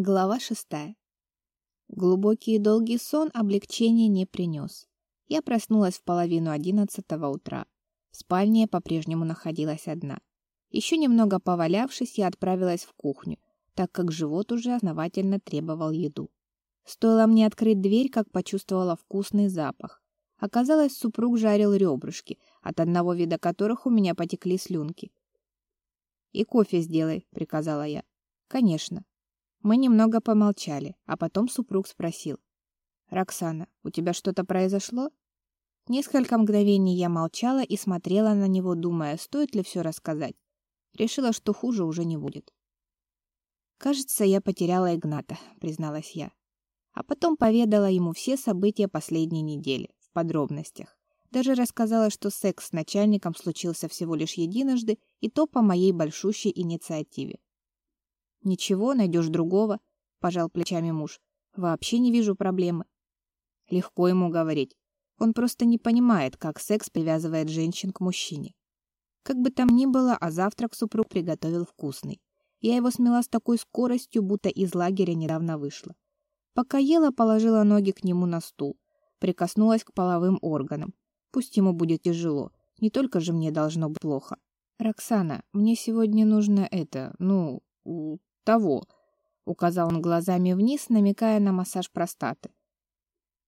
Глава шестая. Глубокий и долгий сон облегчения не принес. Я проснулась в половину одиннадцатого утра. В спальне по-прежнему находилась одна. Еще немного повалявшись, я отправилась в кухню, так как живот уже основательно требовал еду. Стоило мне открыть дверь, как почувствовала вкусный запах. Оказалось, супруг жарил ребрышки, от одного вида которых у меня потекли слюнки. «И кофе сделай», — приказала я. «Конечно», мы немного помолчали, а потом супруг спросил: "Роксана, у тебя что-то произошло?" Несколько мгновений я молчала и смотрела на него, думая, стоит ли все рассказать. Решила, что хуже уже не будет. Кажется, я потеряла Игната, призналась я. А потом поведала ему все события последней недели в подробностях. Даже рассказала, что секс с начальником случился всего лишь единожды, и то по моей большущей инициативе. Ничего, найдешь другого, пожал плечами муж. Вообще не вижу проблемы. Легко ему говорить. Он просто не понимает, как секс привязывает женщин к мужчине. Как бы там ни было, а завтрак супруг приготовил вкусный. Я его смела с такой скоростью, будто из лагеря недавно вышла. Пока ела, положила ноги к нему на стул, прикоснулась к половым органам. Пусть ему будет тяжело, не только же мне должно быть плохо. Роксана, мне сегодня нужно это, ну, того, указал он глазами вниз, намекая на массаж простаты.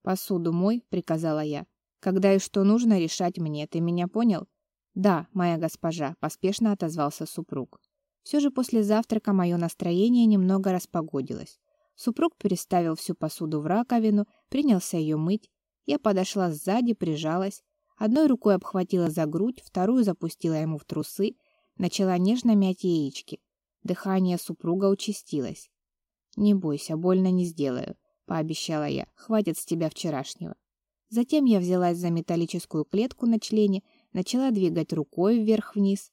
Посуду мой, приказала я. Когда и что нужно решать мне, ты меня понял? Да, моя госпожа, поспешно отозвался супруг. Все же после завтрака мое настроение немного распогодилось. Супруг переставил всю посуду в раковину, принялся ее мыть. Я подошла сзади, прижалась, одной рукой обхватила за грудь, вторую запустила ему в трусы, начала нежно мять яички. Дыхание супруга участилось. Не бойся, больно не сделаю, пообещала я. Хватит с тебя вчерашнего. Затем я взялась за металлическую клетку на члене, начала двигать рукой вверх-вниз.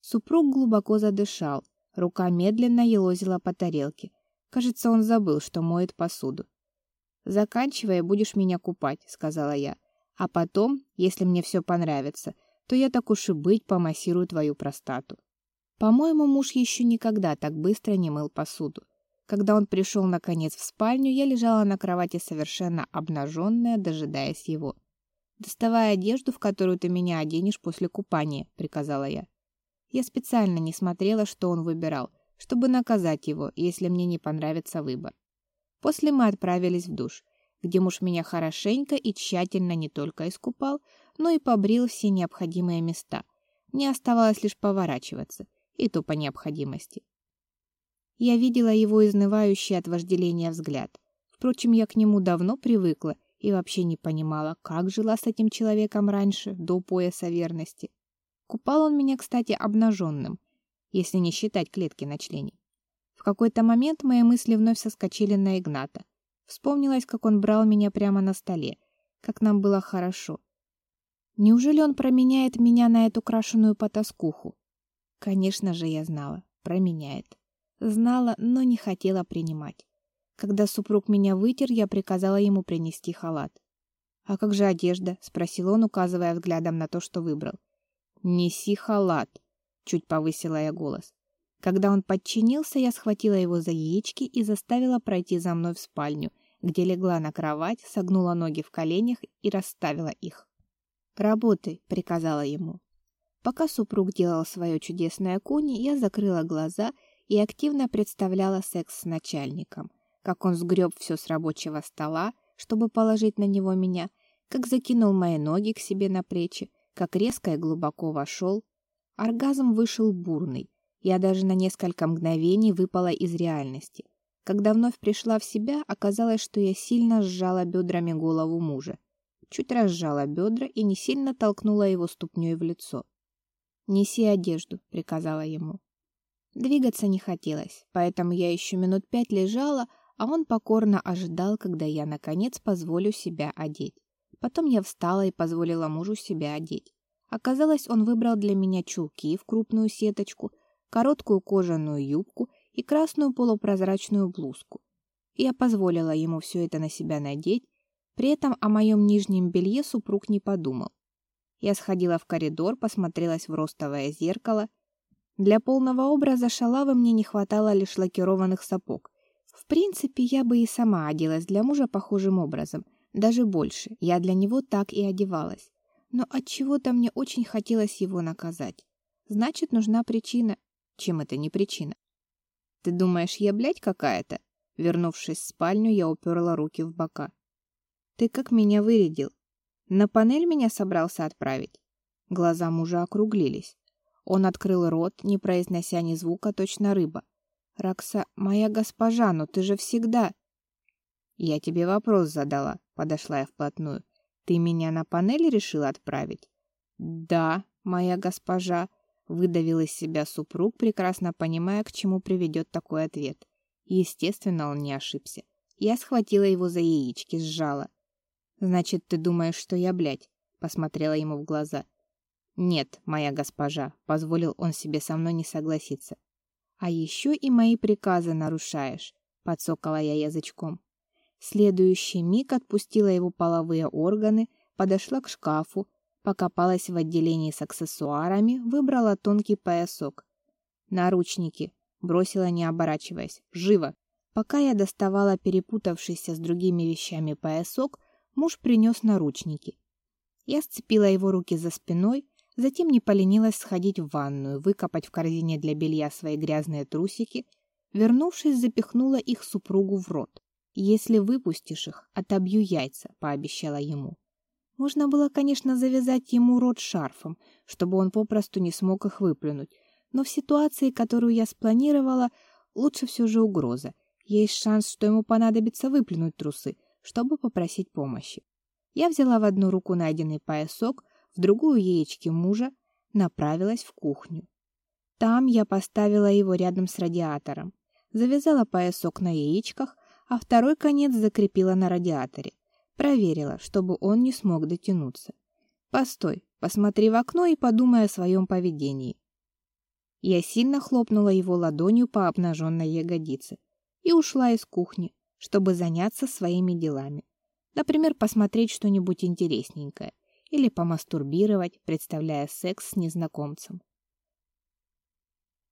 Супруг глубоко задышал, рука медленно елозила по тарелке. Кажется, он забыл, что моет посуду. Заканчивая, будешь меня купать, сказала я. А потом, если мне все понравится, то я так уж и быть помассирую твою простату. По-моему, муж еще никогда так быстро не мыл посуду. Когда он пришел наконец в спальню, я лежала на кровати совершенно обнаженная, дожидаясь его. "Доставай одежду, в которую ты меня оденешь после купания", приказала я. Я специально не смотрела, что он выбирал, чтобы наказать его, если мне не понравится выбор. После мы отправились в душ, где муж меня хорошенько и тщательно не только искупал, но и побрил все необходимые места. Мне оставалось лишь поворачиваться и то по необходимости. Я видела его изнывающий от вожделения взгляд. Впрочем, я к нему давно привыкла и вообще не понимала, как жила с этим человеком раньше, до пояса верности. Купал он меня, кстати, обнаженным, если не считать клетки на члене. В какой-то момент мои мысли вновь соскочили на Игната. Вспомнилось, как он брал меня прямо на столе, как нам было хорошо. Неужели он променяет меня на эту крашеную потаскуху? Конечно же, я знала, променяет. Знала, но не хотела принимать. Когда супруг меня вытер, я приказала ему принести халат. А как же одежда? спросил он, указывая взглядом на то, что выбрал. Неси халат, чуть повысила я голос. Когда он подчинился, я схватила его за яички и заставила пройти за мной в спальню, где легла на кровать, согнула ноги в коленях и расставила их. "Работай", приказала ему. Пока супруг делал свое чудесное куни, я закрыла глаза и активно представляла секс с начальником, как он сгреб все с рабочего стола, чтобы положить на него меня, как закинул мои ноги к себе на плечи, как резко и глубоко вошел. Оргазм вышел бурный. Я даже на несколько мгновений выпала из реальности. Когда вновь пришла в себя, оказалось, что я сильно сжала бедрами голову мужа. Чуть разжала бедра и не сильно толкнула его ступней в лицо. «Неси одежду», — приказала ему. Двигаться не хотелось, поэтому я еще минут пять лежала, а он покорно ожидал, когда я, наконец, позволю себя одеть. Потом я встала и позволила мужу себя одеть. Оказалось, он выбрал для меня чулки в крупную сеточку, короткую кожаную юбку и красную полупрозрачную блузку. Я позволила ему все это на себя надеть, при этом о моем нижнем белье супруг не подумал. Я сходила в коридор, посмотрелась в ростовое зеркало. Для полного образа шалавы мне не хватало лишь лакированных сапог. В принципе, я бы и сама оделась для мужа похожим образом, даже больше. Я для него так и одевалась. Но от чего-то мне очень хотелось его наказать. Значит, нужна причина. Чем это не причина? Ты думаешь, я блядь какая-то? Вернувшись в спальню, я уперла руки в бока. Ты как меня вырядил? На панель меня собрался отправить? Глаза мужа округлились. Он открыл рот, не произнося ни звука, точно рыба. Ракса, моя госпожа, но ты же всегда... Я тебе вопрос задала, подошла я вплотную. Ты меня на панель решила отправить? Да, моя госпожа, выдавил из себя супруг, прекрасно понимая, к чему приведет такой ответ. Естественно, он не ошибся. Я схватила его за яички, сжала. Значит, ты думаешь, что я, блядь? Посмотрела ему в глаза. Нет, моя госпожа, позволил он себе со мной не согласиться. А еще и мои приказы нарушаешь, подсокала я язычком. следующий миг отпустила его половые органы, подошла к шкафу, покопалась в отделении с аксессуарами, выбрала тонкий поясок. Наручники, бросила не оборачиваясь. Живо. Пока я доставала перепутавшийся с другими вещами поясок, муж принес наручники. Я сцепила его руки за спиной, затем не поленилась сходить в ванную, выкопать в корзине для белья свои грязные трусики, вернувшись, запихнула их супругу в рот. Если выпустишь их, отобью яйца, пообещала ему. Можно было, конечно, завязать ему рот шарфом, чтобы он попросту не смог их выплюнуть, но в ситуации, которую я спланировала, лучше все же угроза. Есть шанс, что ему понадобится выплюнуть трусы, чтобы попросить помощи. Я взяла в одну руку найденный поясок, в другую яички мужа, направилась в кухню. Там я поставила его рядом с радиатором, завязала поясок на яичках, а второй конец закрепила на радиаторе. Проверила, чтобы он не смог дотянуться. Постой, посмотри в окно и подумай о своем поведении. Я сильно хлопнула его ладонью по обнаженной ягодице и ушла из кухни, чтобы заняться своими делами. Например, посмотреть что-нибудь интересненькое или помастурбировать, представляя секс с незнакомцем.